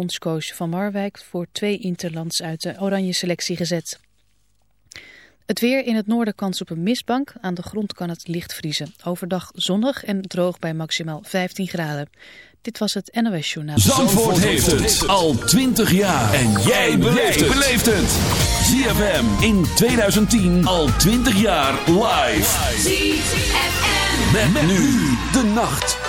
bondscoach Van Marwijk voor twee interlands uit de oranje selectie gezet. Het weer in het noorden kans op een mistbank. Aan de grond kan het licht vriezen. Overdag zonnig en droog bij maximaal 15 graden. Dit was het NOS Journaal. Zandvoort, heeft het al 20 jaar. En jij beleeft het. ZFM in 2010 al 20 jaar live. ZFM. Met, nu de nacht.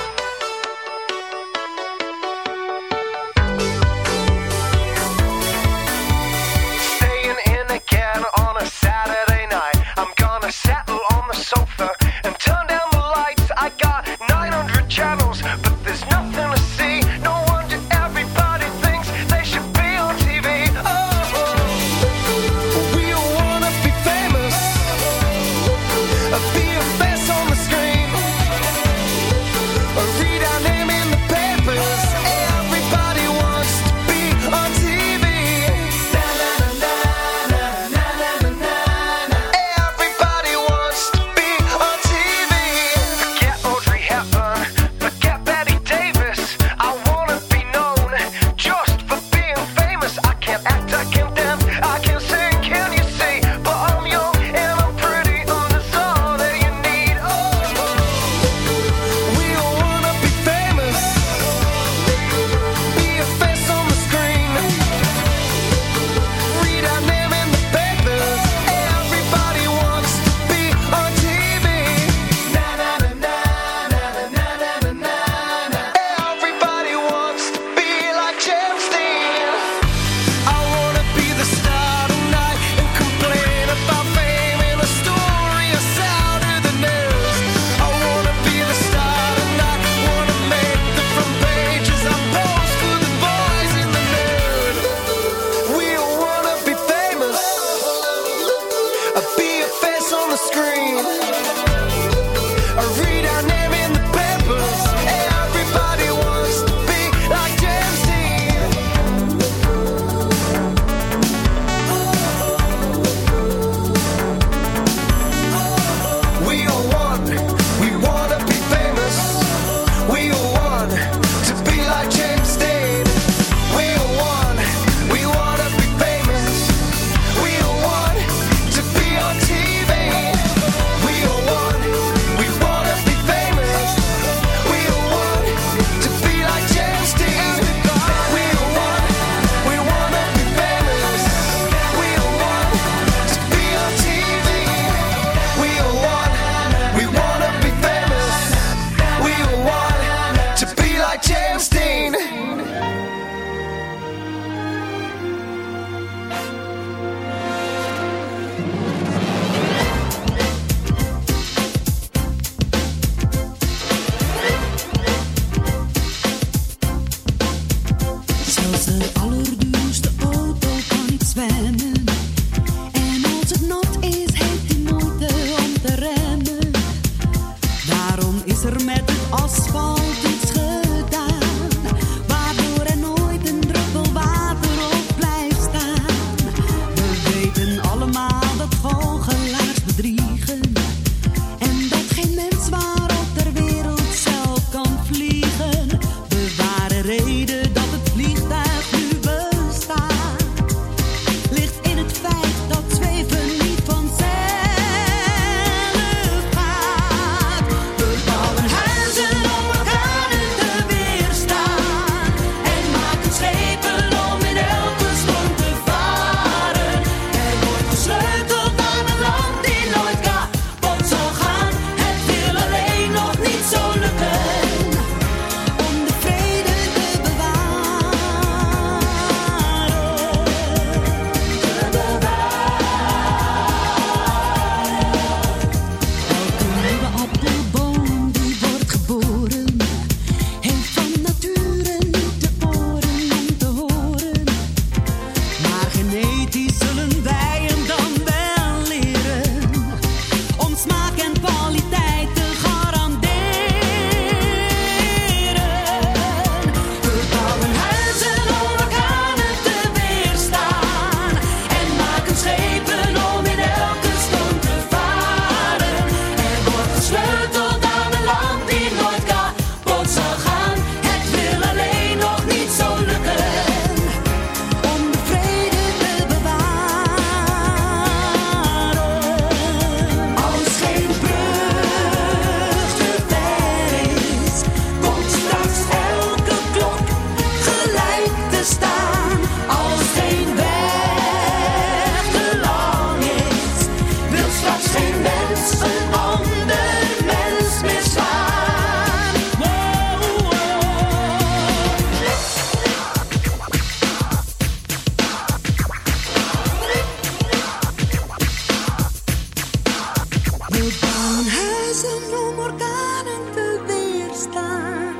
Van huizen, om orkanen te weerstaan.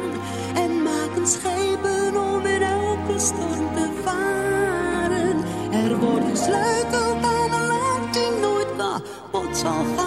En maken schepen om in elke storm te varen. Er wordt gesleuteld aan een land die nooit wat zal gaan.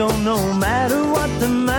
don't know matter what the matter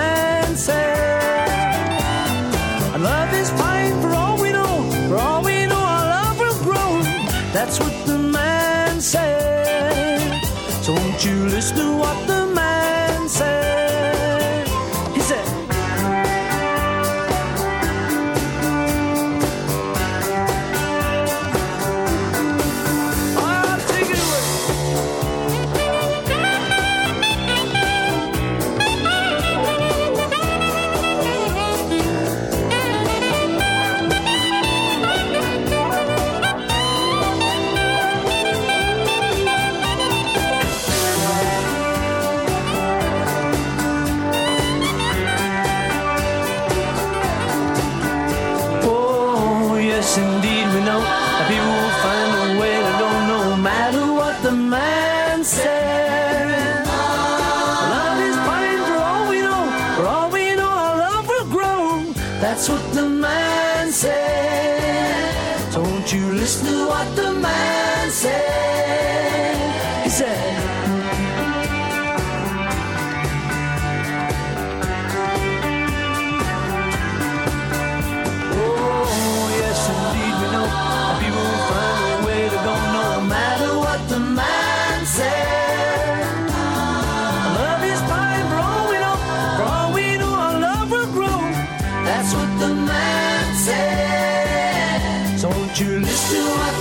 do I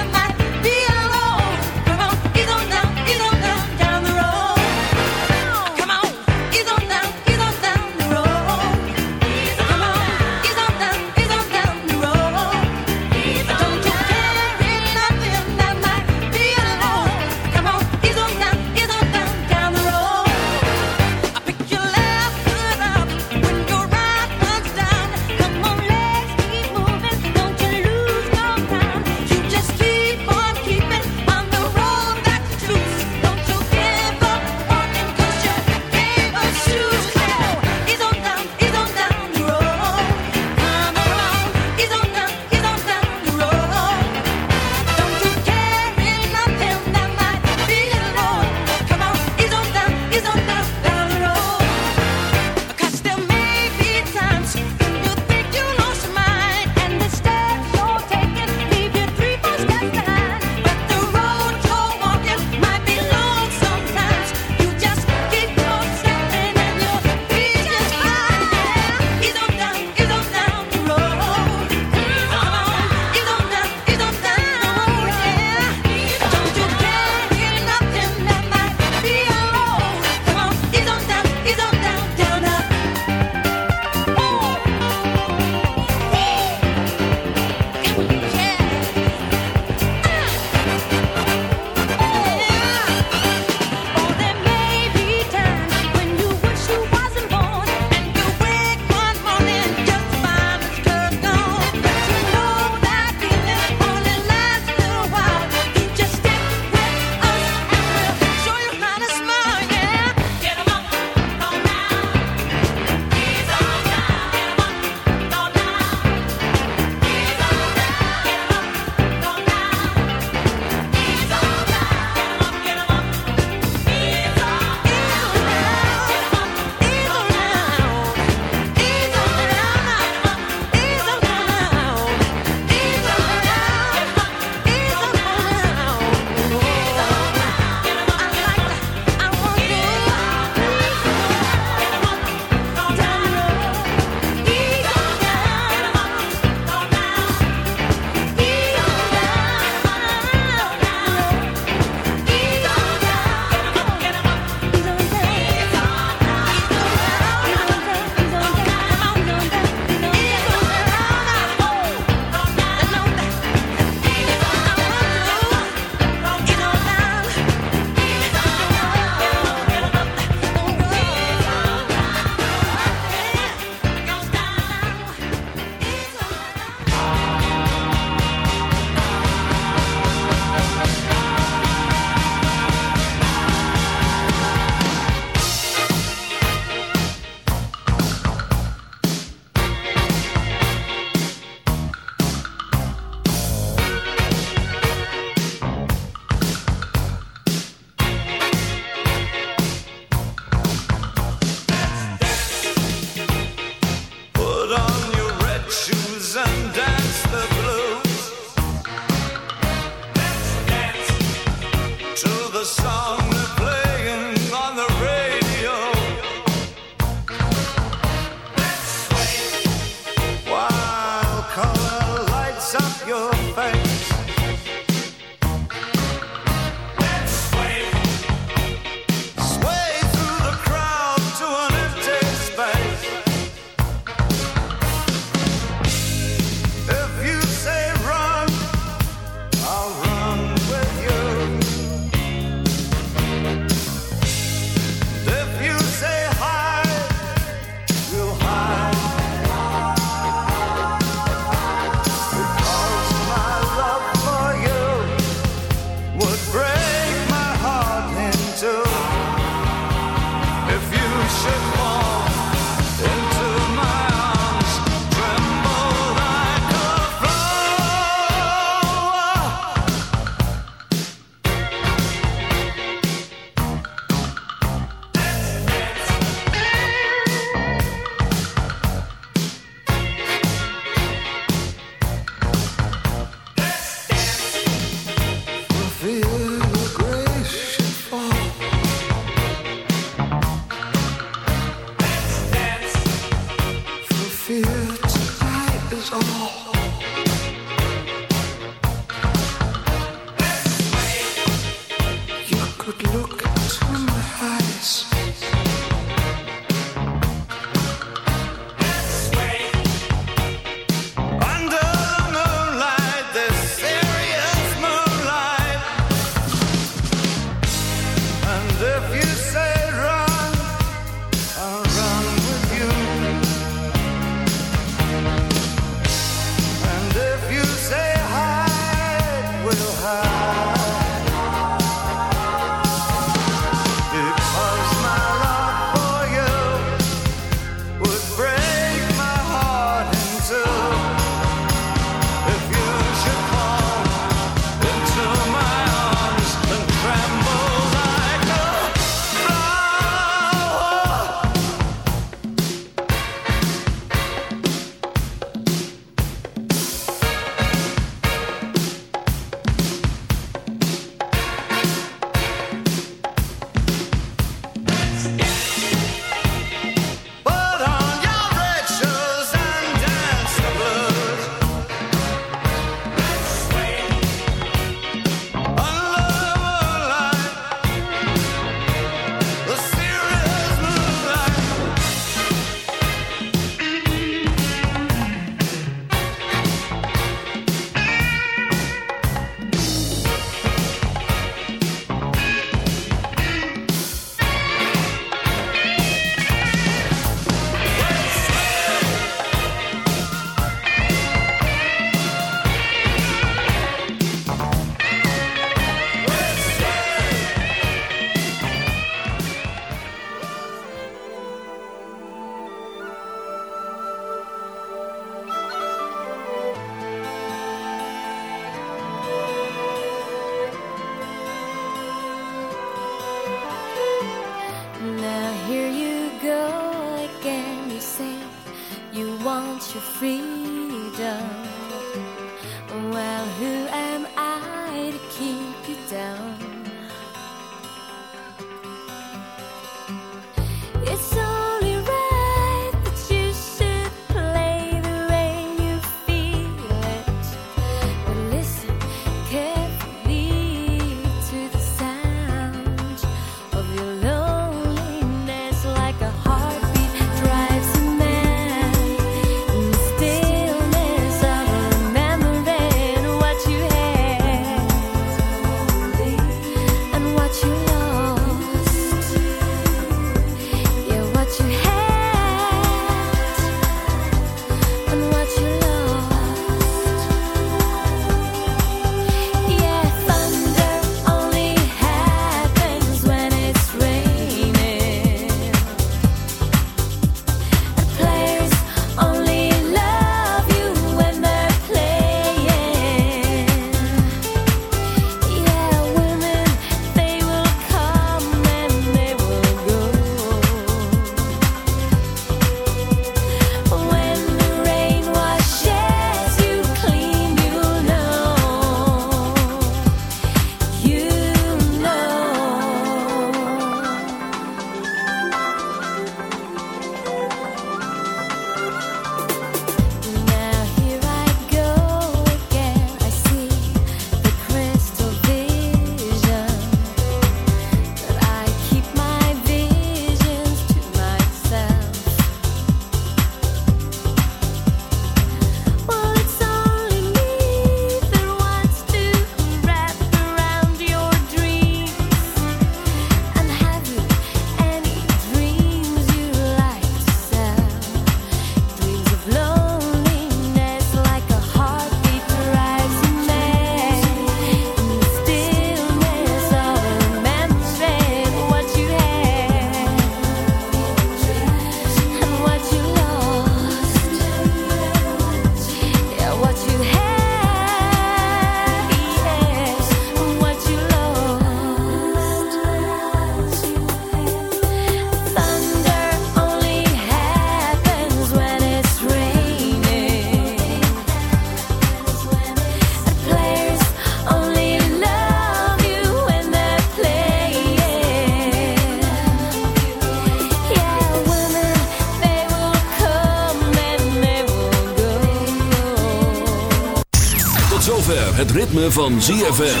Het ritme van ZFM.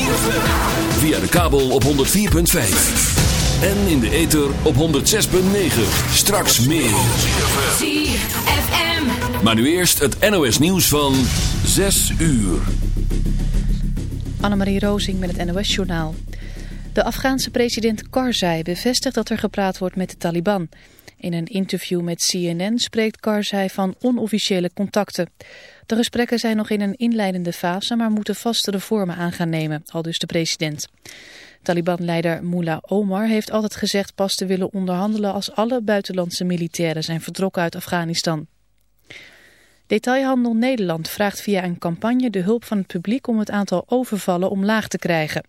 Via de kabel op 104.5. En in de ether op 106.9. Straks meer. ZFM. Maar nu eerst het NOS nieuws van 6 uur. Annemarie Rozing met het NOS-journaal. De Afghaanse president Karzai bevestigt dat er gepraat wordt met de Taliban. In een interview met CNN spreekt Karzai van onofficiële contacten. De gesprekken zijn nog in een inleidende fase, maar moeten vastere vormen aan gaan nemen, al dus de president. Taliban-leider Mullah Omar heeft altijd gezegd pas te willen onderhandelen als alle buitenlandse militairen zijn vertrokken uit Afghanistan. Detailhandel Nederland vraagt via een campagne de hulp van het publiek om het aantal overvallen omlaag te krijgen.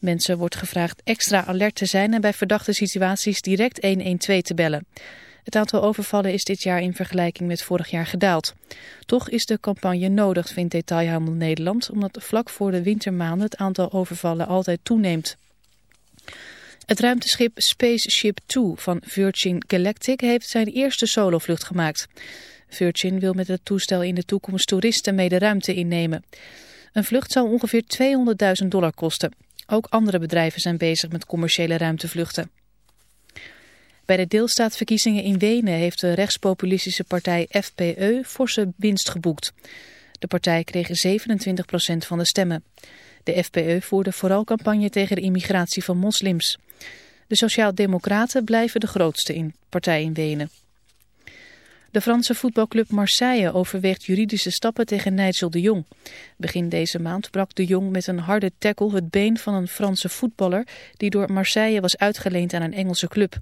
Mensen wordt gevraagd extra alert te zijn en bij verdachte situaties direct 112 te bellen. Het aantal overvallen is dit jaar in vergelijking met vorig jaar gedaald. Toch is de campagne nodig, vindt Detailhandel Nederland, omdat vlak voor de wintermaanden het aantal overvallen altijd toeneemt. Het ruimteschip Spaceship Two van Virgin Galactic heeft zijn eerste solovlucht gemaakt. Virgin wil met het toestel in de toekomst toeristen mee de ruimte innemen. Een vlucht zou ongeveer 200.000 dollar kosten. Ook andere bedrijven zijn bezig met commerciële ruimtevluchten. Bij de deelstaatverkiezingen in Wenen heeft de rechtspopulistische partij FPE forse winst geboekt. De partij kreeg 27% van de stemmen. De FPE voerde vooral campagne tegen de immigratie van moslims. De Sociaal-Democraten blijven de grootste in partij in Wenen. De Franse voetbalclub Marseille overweegt juridische stappen tegen Nigel de Jong. Begin deze maand brak de Jong met een harde tackle het been van een Franse voetballer die door Marseille was uitgeleend aan een Engelse club.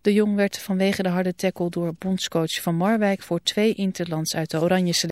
De Jong werd vanwege de harde tackle door bondscoach Van Marwijk voor twee interlands uit de Oranje